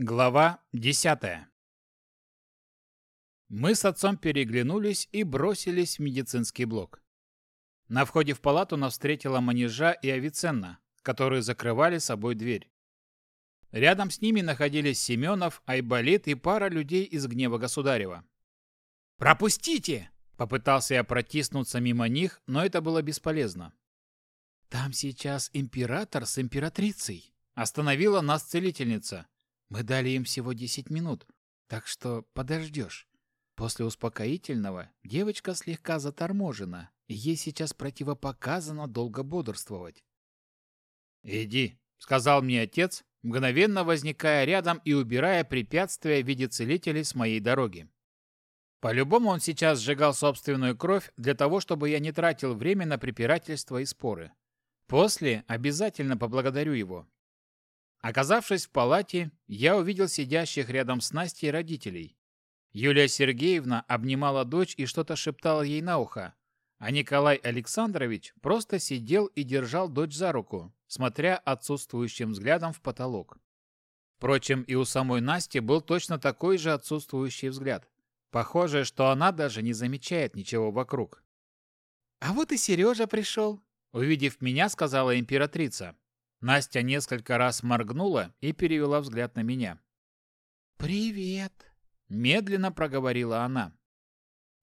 Глава десятая. Мы с отцом переглянулись и бросились в медицинский блок. На входе в палату нас встретила Манежа и Авиценна, которые закрывали собой дверь. Рядом с ними находились Семенов, Айболит и пара людей из гнева государева. «Пропустите!» – попытался я протиснуться мимо них, но это было бесполезно. «Там сейчас император с императрицей», – остановила нас целительница. Мы дали им всего 10 минут, так что подождешь. После успокоительного девочка слегка заторможена, и ей сейчас противопоказано долго бодрствовать. «Иди», — сказал мне отец, мгновенно возникая рядом и убирая препятствия в виде целителей с моей дороги. По-любому он сейчас сжигал собственную кровь для того, чтобы я не тратил время на препирательства и споры. После обязательно поблагодарю его. Оказавшись в палате, я увидел сидящих рядом с Настей родителей. Юлия Сергеевна обнимала дочь и что-то шептала ей на ухо, а Николай Александрович просто сидел и держал дочь за руку, смотря отсутствующим взглядом в потолок. Впрочем, и у самой Насти был точно такой же отсутствующий взгляд. Похоже, что она даже не замечает ничего вокруг. «А вот и Сережа пришел», — увидев меня, сказала императрица. Настя несколько раз моргнула и перевела взгляд на меня. «Привет!» – медленно проговорила она.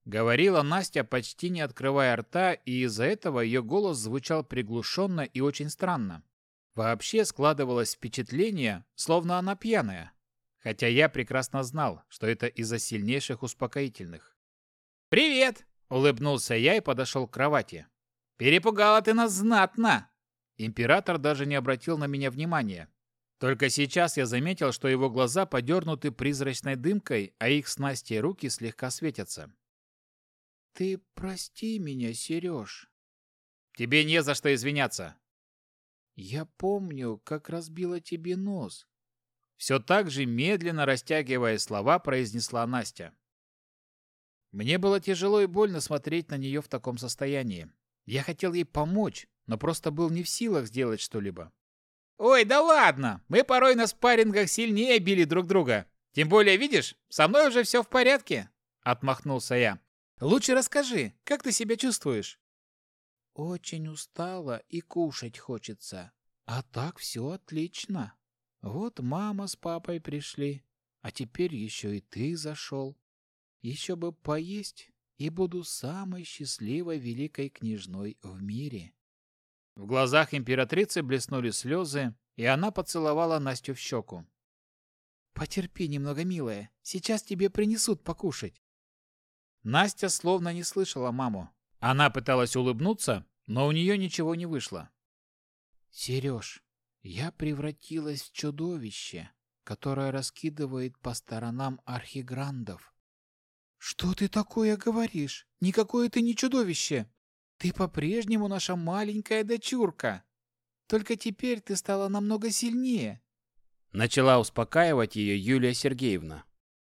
Говорила Настя, почти не открывая рта, и из-за этого ее голос звучал приглушенно и очень странно. Вообще складывалось впечатление, словно она пьяная. Хотя я прекрасно знал, что это из-за сильнейших успокоительных. «Привет!» – улыбнулся я и подошел к кровати. «Перепугала ты нас знатно!» Император даже не обратил на меня внимания. Только сейчас я заметил, что его глаза подернуты призрачной дымкой, а их с Настей руки слегка светятся. «Ты прости меня, Сереж». «Тебе не за что извиняться». «Я помню, как разбила тебе нос». Все так же, медленно растягивая слова, произнесла Настя. Мне было тяжело и больно смотреть на нее в таком состоянии. Я хотел ей помочь, но просто был не в силах сделать что-либо. «Ой, да ладно! Мы порой на спаррингах сильнее били друг друга. Тем более, видишь, со мной уже все в порядке!» Отмахнулся я. «Лучше расскажи, как ты себя чувствуешь?» «Очень устала и кушать хочется. А так все отлично. Вот мама с папой пришли, а теперь еще и ты зашел. Еще бы поесть, и буду самой счастливой великой княжной в мире». В глазах императрицы блеснули слезы, и она поцеловала Настю в щеку. «Потерпи немного, милая. Сейчас тебе принесут покушать». Настя словно не слышала маму. Она пыталась улыбнуться, но у нее ничего не вышло. «Сереж, я превратилась в чудовище, которое раскидывает по сторонам архиграндов». «Что ты такое говоришь? Никакое ты не чудовище!» Ты по-прежнему наша маленькая дочурка. Только теперь ты стала намного сильнее. Начала успокаивать ее Юлия Сергеевна.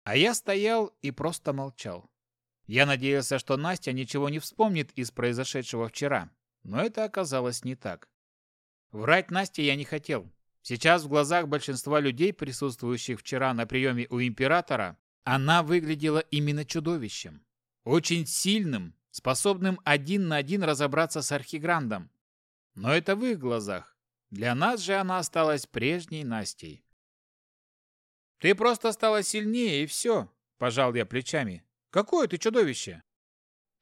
А я стоял и просто молчал. Я надеялся, что Настя ничего не вспомнит из произошедшего вчера, но это оказалось не так. Врать Насте я не хотел. Сейчас в глазах большинства людей, присутствующих вчера на приеме у императора, она выглядела именно чудовищем. Очень сильным, способным один на один разобраться с Архиграндом. Но это в их глазах. Для нас же она осталась прежней Настей. «Ты просто стала сильнее, и все», – пожал я плечами. «Какое ты чудовище!»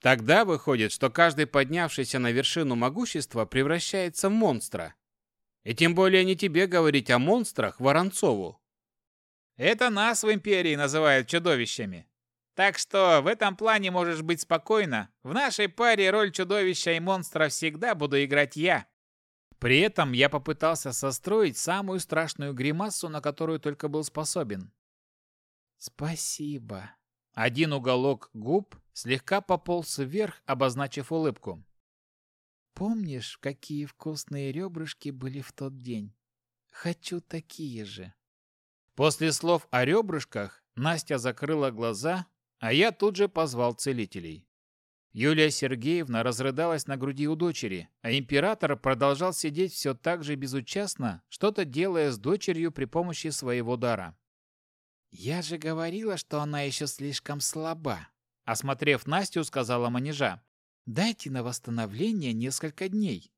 Тогда выходит, что каждый поднявшийся на вершину могущества превращается в монстра. И тем более не тебе говорить о монстрах Воронцову. Это нас в империи называют чудовищами. Так что в этом плане можешь быть спокойна. В нашей паре роль чудовища и монстра всегда буду играть я. При этом я попытался состроить самую страшную гримасу, на которую только был способен. Спасибо. Один уголок губ слегка пополз вверх, обозначив улыбку. Помнишь, какие вкусные ребрышки были в тот день? Хочу такие же. После слов о ребрышках Настя закрыла глаза, а я тут же позвал целителей. Юлия Сергеевна разрыдалась на груди у дочери, а император продолжал сидеть все так же безучастно, что-то делая с дочерью при помощи своего дара. «Я же говорила, что она еще слишком слаба», — осмотрев Настю, сказала манежа. «Дайте на восстановление несколько дней.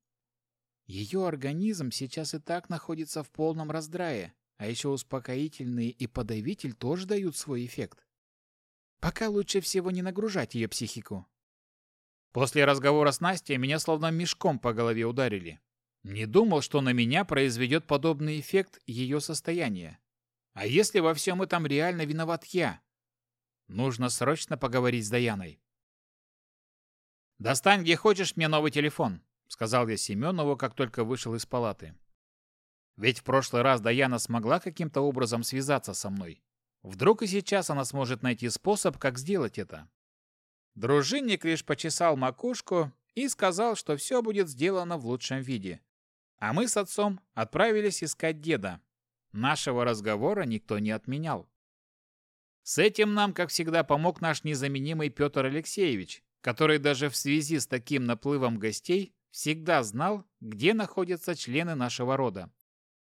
Ее организм сейчас и так находится в полном раздрае, а еще успокоительные и подавитель тоже дают свой эффект. Пока лучше всего не нагружать ее психику». После разговора с Настей меня словно мешком по голове ударили. Не думал, что на меня произведет подобный эффект ее состояние. А если во всем этом реально виноват я? Нужно срочно поговорить с Даяной. «Достань, где хочешь, мне новый телефон», — сказал я Семенову, как только вышел из палаты. Ведь в прошлый раз Даяна смогла каким-то образом связаться со мной. Вдруг и сейчас она сможет найти способ, как сделать это. Дружинник лишь почесал макушку и сказал, что все будет сделано в лучшем виде. А мы с отцом отправились искать деда, Нашего разговора никто не отменял. С этим нам, как всегда, помог наш незаменимый Петр Алексеевич, который даже в связи с таким наплывом гостей всегда знал, где находятся члены нашего рода.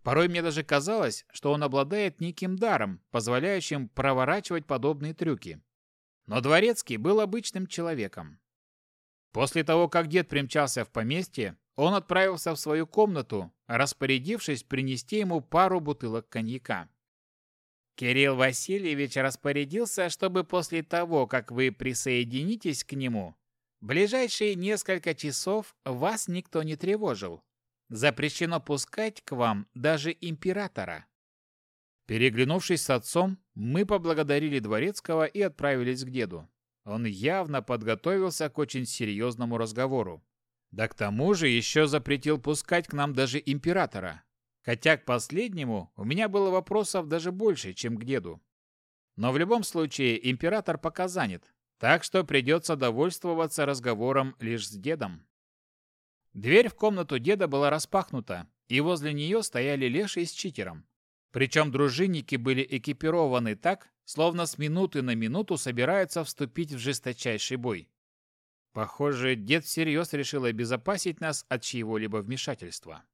Порой мне даже казалось, что он обладает неким даром, позволяющим проворачивать подобные трюки. Но Дворецкий был обычным человеком. После того, как дед примчался в поместье, он отправился в свою комнату, распорядившись принести ему пару бутылок коньяка. Кирилл Васильевич распорядился, чтобы после того, как вы присоединитесь к нему, ближайшие несколько часов вас никто не тревожил. Запрещено пускать к вам даже императора. Переглянувшись с отцом, мы поблагодарили Дворецкого и отправились к деду. Он явно подготовился к очень серьезному разговору. Да к тому же еще запретил пускать к нам даже императора. Хотя к последнему у меня было вопросов даже больше, чем к деду. Но в любом случае император пока занят, так что придется довольствоваться разговором лишь с дедом. Дверь в комнату деда была распахнута, и возле нее стояли Леша с читером. Причем дружинники были экипированы так, словно с минуты на минуту собираются вступить в жесточайший бой. Похоже, дед всерьез решил обезопасить нас от чьего-либо вмешательства.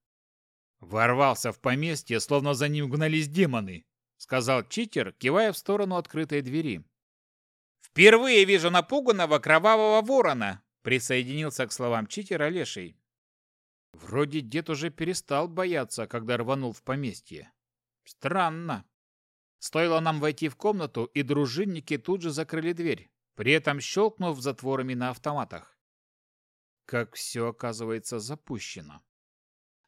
«Ворвался в поместье, словно за ним гнались демоны», — сказал читер, кивая в сторону открытой двери. «Впервые вижу напуганного кровавого ворона», — присоединился к словам читера Леший. Вроде дед уже перестал бояться, когда рванул в поместье. Странно. Стоило нам войти в комнату, и дружинники тут же закрыли дверь, при этом щелкнув затворами на автоматах. Как все оказывается запущено.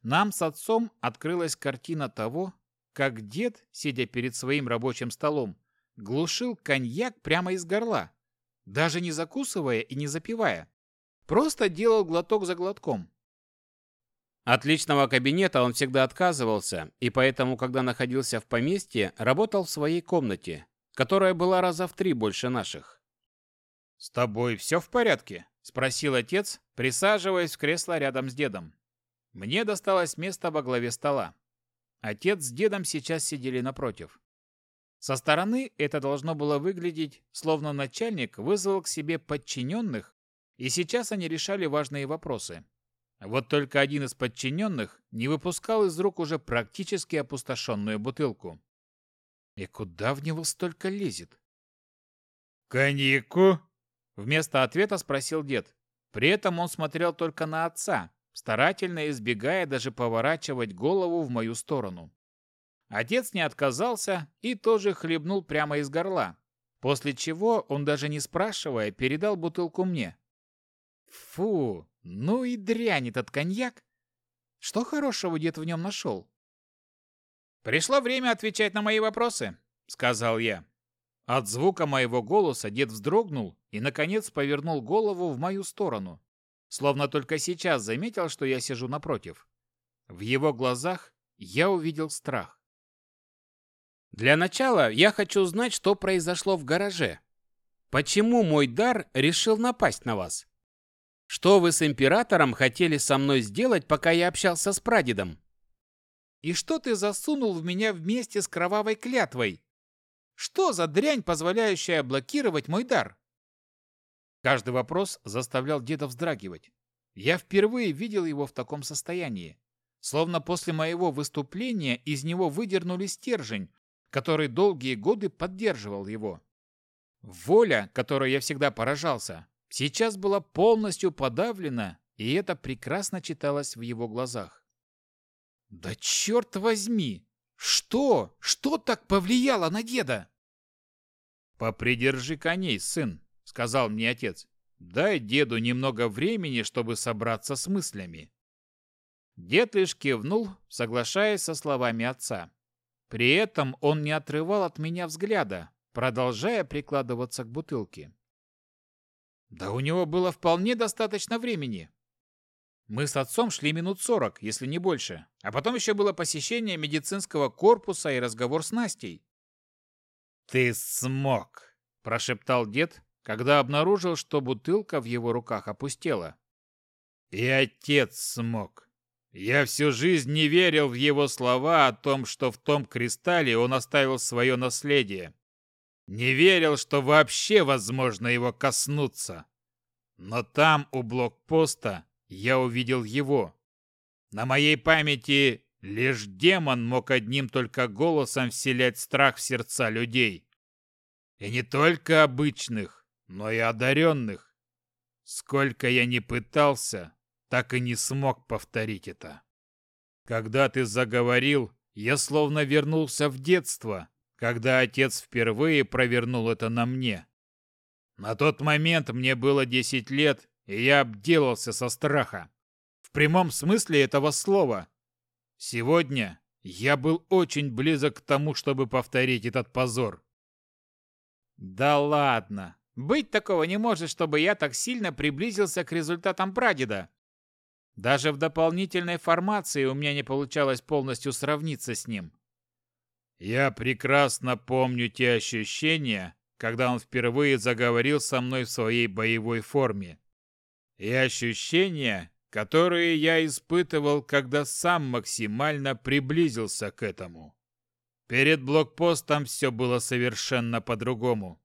Нам с отцом открылась картина того, как дед, сидя перед своим рабочим столом, глушил коньяк прямо из горла, даже не закусывая и не запивая. Просто делал глоток за глотком. От личного кабинета он всегда отказывался, и поэтому, когда находился в поместье, работал в своей комнате, которая была раза в три больше наших. «С тобой все в порядке?» – спросил отец, присаживаясь в кресло рядом с дедом. Мне досталось место во главе стола. Отец с дедом сейчас сидели напротив. Со стороны это должно было выглядеть, словно начальник вызвал к себе подчиненных, и сейчас они решали важные вопросы. Вот только один из подчиненных не выпускал из рук уже практически опустошенную бутылку. И куда в него столько лезет? «Коньяку?» Вместо ответа спросил дед. При этом он смотрел только на отца, старательно избегая даже поворачивать голову в мою сторону. Отец не отказался и тоже хлебнул прямо из горла, после чего он даже не спрашивая передал бутылку мне. Фу, ну и дрянь этот коньяк. Что хорошего дед в нем нашел? «Пришло время отвечать на мои вопросы», — сказал я. От звука моего голоса дед вздрогнул и, наконец, повернул голову в мою сторону, словно только сейчас заметил, что я сижу напротив. В его глазах я увидел страх. «Для начала я хочу узнать, что произошло в гараже. Почему мой дар решил напасть на вас? Что вы с императором хотели со мной сделать, пока я общался с прадедом? И что ты засунул в меня вместе с кровавой клятвой?» Что за дрянь, позволяющая блокировать мой дар? Каждый вопрос заставлял деда вздрагивать. Я впервые видел его в таком состоянии. Словно после моего выступления из него выдернули стержень, который долгие годы поддерживал его. Воля, которой я всегда поражался, сейчас была полностью подавлена, и это прекрасно читалось в его глазах. «Да черт возьми! Что? Что так повлияло на деда?» «Попридержи коней, сын», — сказал мне отец. «Дай деду немного времени, чтобы собраться с мыслями». Дед лишь кивнул, соглашаясь со словами отца. При этом он не отрывал от меня взгляда, продолжая прикладываться к бутылке. Да у него было вполне достаточно времени. Мы с отцом шли минут сорок, если не больше, а потом еще было посещение медицинского корпуса и разговор с Настей. «Ты смог!» – прошептал дед, когда обнаружил, что бутылка в его руках опустела. «И отец смог!» Я всю жизнь не верил в его слова о том, что в том кристалле он оставил свое наследие. Не верил, что вообще возможно его коснуться. Но там, у блокпоста, я увидел его. На моей памяти лишь демон мог одним только голосом вселять страх в сердца людей. И не только обычных, но и одаренных. Сколько я не пытался, так и не смог повторить это. Когда ты заговорил, я словно вернулся в детство, когда отец впервые провернул это на мне. На тот момент мне было 10 лет, и я обделался со страха. В прямом смысле этого слова. Сегодня я был очень близок к тому, чтобы повторить этот позор. Да ладно. Быть такого не может, чтобы я так сильно приблизился к результатам прадеда. Даже в дополнительной формации у меня не получалось полностью сравниться с ним. Я прекрасно помню те ощущения, когда он впервые заговорил со мной в своей боевой форме. И ощущения, которые я испытывал, когда сам максимально приблизился к этому. Перед блокпостом все было совершенно по-другому.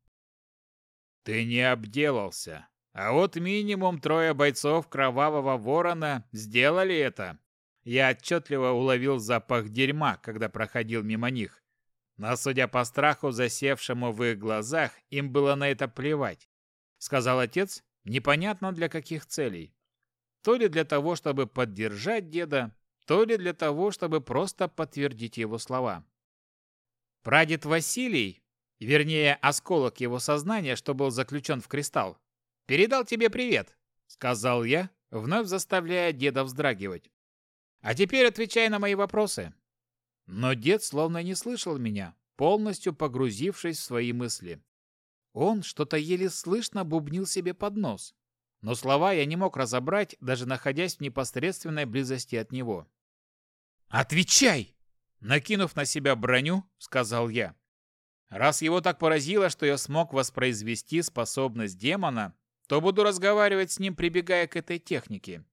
Ты не обделался. А вот минимум трое бойцов Кровавого Ворона сделали это. Я отчетливо уловил запах дерьма, когда проходил мимо них. Но, судя по страху, засевшему в их глазах, им было на это плевать. Сказал отец, непонятно для каких целей. То ли для того, чтобы поддержать деда, то ли для того, чтобы просто подтвердить его слова. Прадед Василий, вернее, осколок его сознания, что был заключен в кристалл, передал тебе привет», — сказал я, вновь заставляя деда вздрагивать. «А теперь отвечай на мои вопросы». Но дед словно не слышал меня, полностью погрузившись в свои мысли. Он что-то еле слышно бубнил себе под нос, но слова я не мог разобрать, даже находясь в непосредственной близости от него. «Отвечай!» Накинув на себя броню, сказал я. Раз его так поразило, что я смог воспроизвести способность демона, то буду разговаривать с ним, прибегая к этой технике.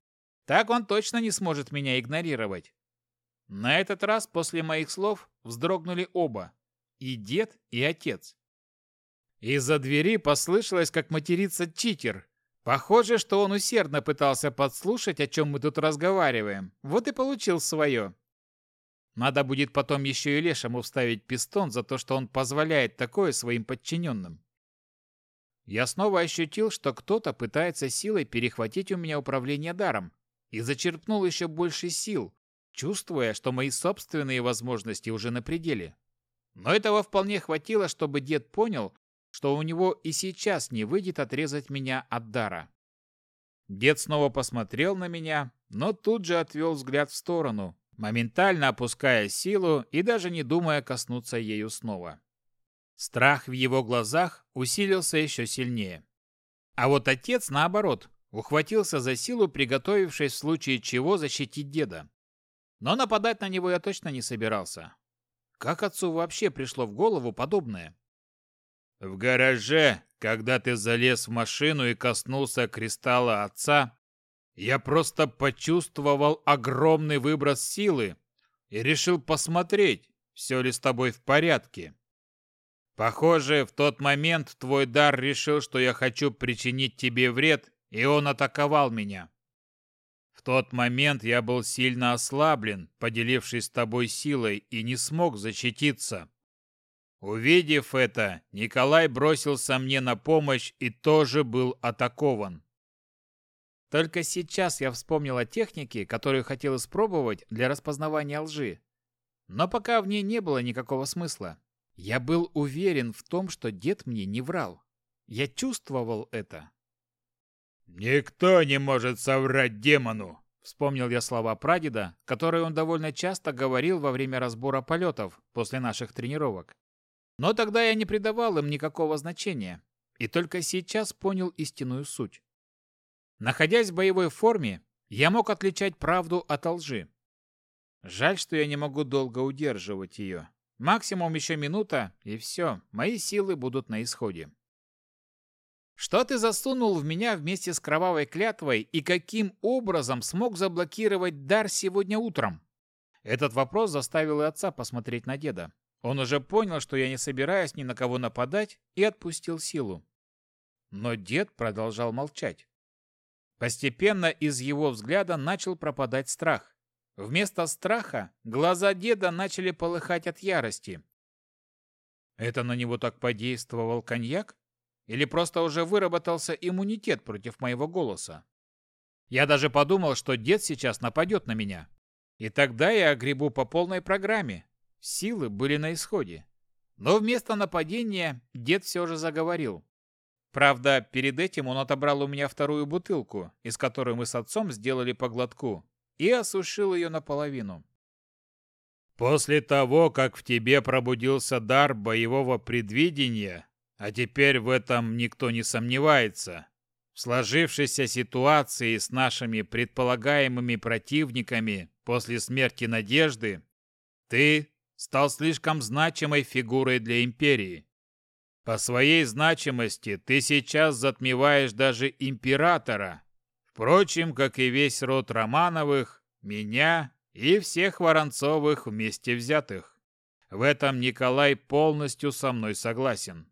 Так он точно не сможет меня игнорировать. На этот раз после моих слов вздрогнули оба, и дед, и отец. Из-за двери послышалось, как матерится читер. Похоже, что он усердно пытался подслушать, о чем мы тут разговариваем. Вот и получил свое. Надо будет потом еще и Лешему вставить пистон за то, что он позволяет такое своим подчиненным. Я снова ощутил, что кто-то пытается силой перехватить у меня управление даром, и зачерпнул еще больше сил, чувствуя, что мои собственные возможности уже на пределе. Но этого вполне хватило, чтобы дед понял, что у него и сейчас не выйдет отрезать меня от дара. Дед снова посмотрел на меня, но тут же отвел взгляд в сторону, моментально опуская силу и даже не думая коснуться ею снова. Страх в его глазах усилился еще сильнее. А вот отец, наоборот, ухватился за силу, приготовившись в случае чего защитить деда. Но нападать на него я точно не собирался. Как отцу вообще пришло в голову подобное? В гараже, когда ты залез в машину и коснулся кристалла отца, я просто почувствовал огромный выброс силы и решил посмотреть, все ли с тобой в порядке. Похоже, в тот момент твой дар решил, что я хочу причинить тебе вред, и он атаковал меня. Тот момент я был сильно ослаблен, поделившись с тобой силой, и не смог защититься. Увидев это, Николай бросился мне на помощь и тоже был атакован. Только сейчас я вспомнил о технике, которую хотел испробовать для распознавания лжи. Но пока в ней не было никакого смысла. Я был уверен в том, что дед мне не врал. Я чувствовал это. «Никто не может соврать демону!» Вспомнил я слова прадеда, которые он довольно часто говорил во время разбора полетов после наших тренировок. Но тогда я не придавал им никакого значения, и только сейчас понял истинную суть. Находясь в боевой форме, я мог отличать правду от лжи. Жаль, что я не могу долго удерживать ее. Максимум еще минута, и все, мои силы будут на исходе. Что ты засунул в меня вместе с кровавой клятвой и каким образом смог заблокировать дар сегодня утром? Этот вопрос заставил и отца посмотреть на деда. Он уже понял, что я не собираюсь ни на кого нападать, и отпустил силу. Но дед продолжал молчать. Постепенно из его взгляда начал пропадать страх. Вместо страха глаза деда начали полыхать от ярости. Это на него так подействовал коньяк? Или просто уже выработался иммунитет против моего голоса? Я даже подумал, что дед сейчас нападет на меня. И тогда я огребу по полной программе. Силы были на исходе. Но вместо нападения дед все же заговорил. Правда, перед этим он отобрал у меня вторую бутылку, из которой мы с отцом сделали по глотку, и осушил ее наполовину. «После того, как в тебе пробудился дар боевого предвидения, а теперь в этом никто не сомневается. В сложившейся ситуации с нашими предполагаемыми противниками после смерти Надежды ты стал слишком значимой фигурой для империи. По своей значимости ты сейчас затмеваешь даже императора. Впрочем, как и весь род Романовых, меня и всех Воронцовых вместе взятых. В этом Николай полностью со мной согласен.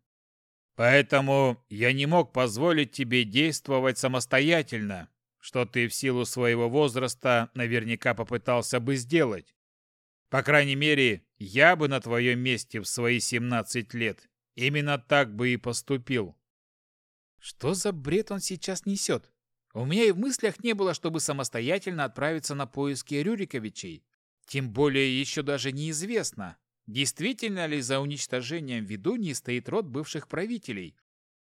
Поэтому я не мог позволить тебе действовать самостоятельно, что ты в силу своего возраста наверняка попытался бы сделать. По крайней мере, я бы на твоем месте в свои 17 лет именно так бы и поступил. Что за бред он сейчас несет? У меня и в мыслях не было, чтобы самостоятельно отправиться на поиски Рюриковичей. Тем более еще даже неизвестно, Действительно ли за уничтожением ведуньи стоит род бывших правителей?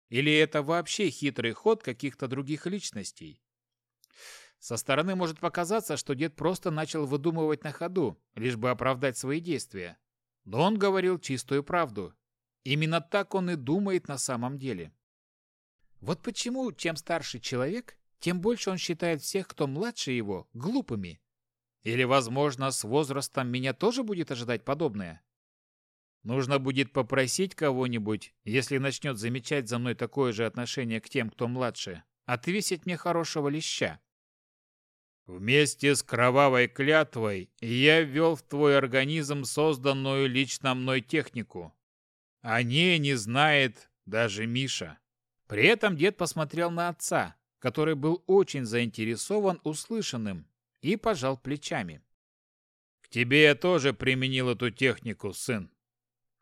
Или это вообще хитрый ход каких-то других личностей? Со стороны может показаться, что дед просто начал выдумывать на ходу, лишь бы оправдать свои действия. Но он говорил чистую правду. Именно так он и думает на самом деле. Вот почему, чем старше человек, тем больше он считает всех, кто младше его, глупыми. Или, возможно, с возрастом меня тоже будет ожидать подобное? Нужно будет попросить кого-нибудь, если начнет замечать за мной такое же отношение к тем, кто младше, отвесить мне хорошего леща. Вместе с кровавой клятвой я ввел в твой организм созданную лично мной технику. О ней не знает даже Миша. При этом дед посмотрел на отца, который был очень заинтересован услышанным, и пожал плечами. К тебе я тоже применил эту технику, сын.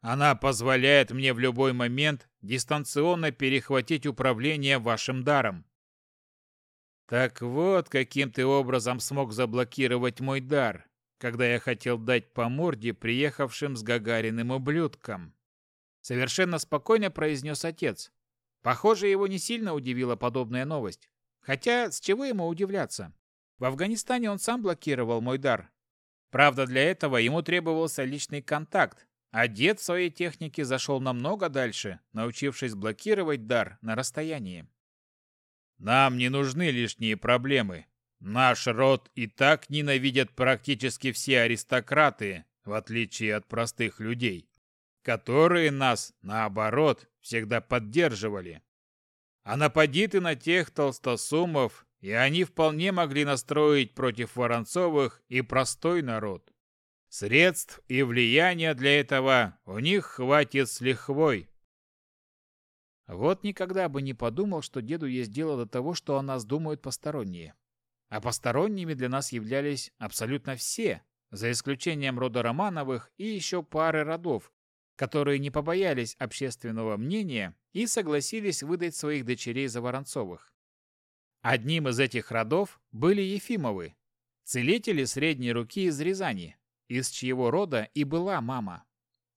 Она позволяет мне в любой момент дистанционно перехватить управление вашим даром. Так вот, каким ты образом смог заблокировать мой дар, когда я хотел дать по морде приехавшим с Гагариным ублюдкам. Совершенно спокойно произнес отец. Похоже, его не сильно удивила подобная новость. Хотя, с чего ему удивляться? В Афганистане он сам блокировал мой дар. Правда, для этого ему требовался личный контакт, а дед в своей технике зашел намного дальше, научившись блокировать дар на расстоянии. Нам не нужны лишние проблемы. Наш род и так ненавидят практически все аристократы, в отличие от простых людей, которые нас, наоборот, всегда поддерживали. А напади ты на тех толстосумов, и они вполне могли настроить против Воронцовых и простой народ. Средств и влияния для этого у них хватит с лихвой. Вот никогда бы не подумал, что деду есть дело до того, что о нас думают посторонние. А посторонними для нас являлись абсолютно все, за исключением рода Романовых и еще пары родов, которые не побоялись общественного мнения и согласились выдать своих дочерей за Воронцовых. Одним из этих родов были Ефимовы, целители средней руки из Рязани, из чьего рода и была мама.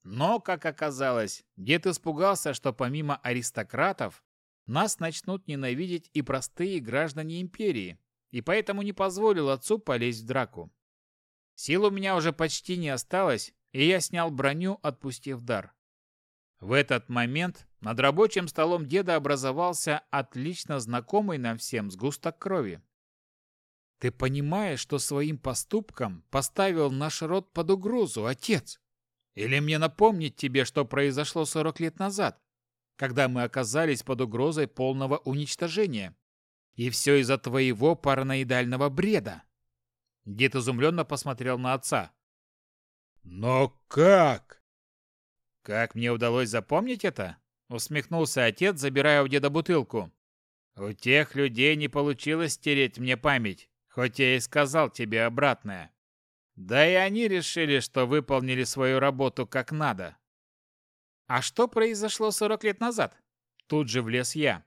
Но, как оказалось, дед испугался, что помимо аристократов нас начнут ненавидеть и простые граждане империи, и поэтому не позволил отцу полезть в драку. Сил у меня уже почти не осталось, и я снял броню, отпустив дар. В этот момент над рабочим столом деда образовался отлично знакомый нам всем сгусток крови. «Ты понимаешь, что своим поступком поставил наш род под угрозу, отец? Или мне напомнить тебе, что произошло 40 лет назад, когда мы оказались под угрозой полного уничтожения? И все из-за твоего параноидального бреда?» Дед изумленно посмотрел на отца. «Но как?» «Как мне удалось запомнить это?» Усмехнулся отец, забирая у деда бутылку. «У тех людей не получилось стереть мне память, хоть я и сказал тебе обратное. Да и они решили, что выполнили свою работу как надо». «А что произошло сорок лет назад?» Тут же влез я.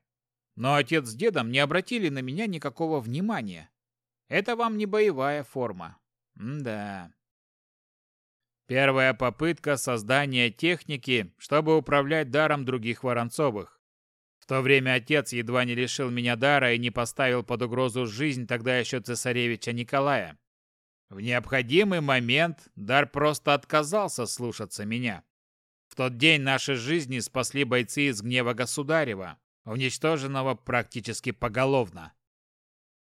Но отец с дедом не обратили на меня никакого внимания. Это вам не боевая форма. М да. Первая попытка создания техники, чтобы управлять даром других Воронцовых. В то время отец едва не лишил меня дара и не поставил под угрозу жизнь тогда еще цесаревича Николая. В необходимый момент дар просто отказался слушаться меня. В тот день наши жизни спасли бойцы из гнева государева, уничтоженного практически поголовно.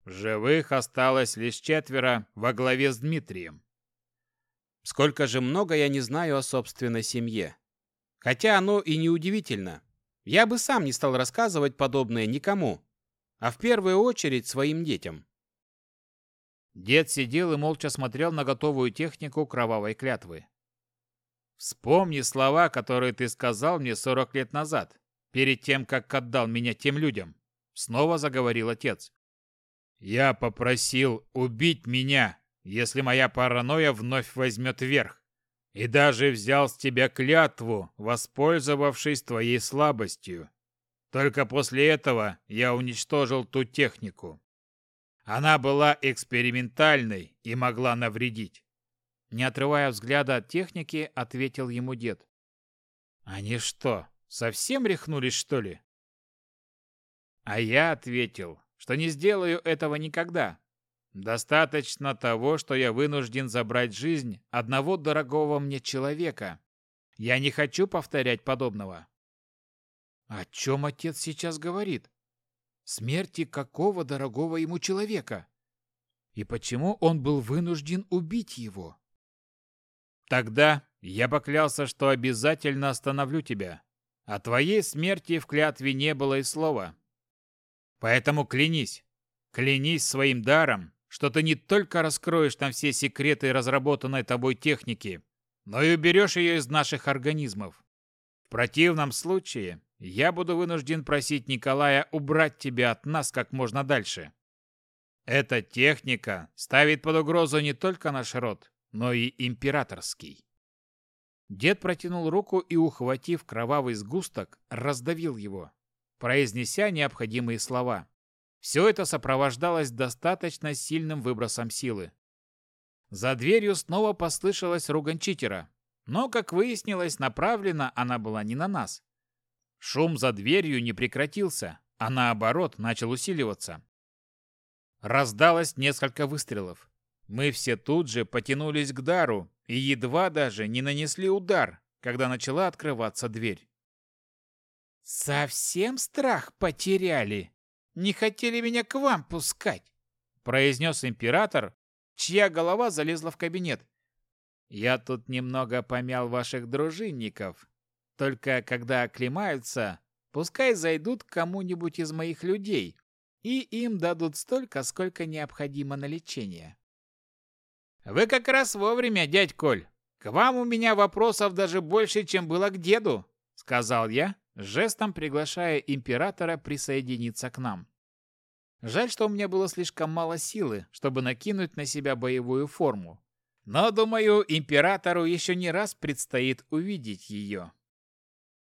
Живых осталось лишь четверо во главе с Дмитрием. Сколько же много я не знаю о собственной семье. Хотя оно и не удивительно. Я бы сам не стал рассказывать подобное никому, а в первую очередь своим детям. Дед сидел и молча смотрел на готовую технику кровавой клятвы. «Вспомни слова, которые ты сказал мне сорок лет назад, перед тем, как отдал меня тем людям», — снова заговорил отец. «Я попросил убить меня, если моя паранойя вновь возьмет верх. И даже взял с тебя клятву, воспользовавшись твоей слабостью. Только после этого я уничтожил ту технику. Она была экспериментальной и могла навредить. Не отрывая взгляда от техники, ответил ему дед. Они что, совсем рехнулись, что ли? А я ответил, что не сделаю этого никогда, Достаточно того, что я вынужден забрать жизнь одного дорогого мне человека. Я не хочу повторять подобного. О чем отец сейчас говорит? Смерти какого дорогого ему человека? И почему он был вынужден убить его? Тогда я поклялся, что обязательно остановлю тебя. О твоей смерти в клятве не было и слова. Поэтому клянись, клянись своим даром, что ты не только раскроешь там все секреты разработанной тобой техники, но и уберешь ее из наших организмов. В противном случае я буду вынужден просить Николая убрать тебя от нас как можно дальше. Эта техника ставит под угрозу не только наш род, но и императорский. Дед протянул руку и, ухватив кровавый сгусток, раздавил его, произнеся необходимые слова. Все это сопровождалось достаточно сильным выбросом силы. За дверью снова послышалась ругань читера, но, как выяснилось, направлена она была не на нас. Шум за дверью не прекратился, а наоборот начал усиливаться. Раздалось несколько выстрелов. Мы все тут же потянулись к дару и едва даже не нанесли удар, когда начала открываться дверь. «Совсем страх потеряли?» Не хотели меня к вам пускать», — произнес император, чья голова залезла в кабинет. «Я тут немного помял ваших дружинников. Только когда оклемаются, пускай зайдут к кому-нибудь из моих людей, и им дадут столько, сколько необходимо на лечение». «Вы как раз вовремя, дядь Коль. К вам у меня вопросов даже больше, чем было к деду», — сказал я, жестом приглашая императора присоединиться к нам. Жаль, что у меня было слишком мало силы, чтобы накинуть на себя боевую форму. Но, думаю, императору еще не раз предстоит увидеть ее.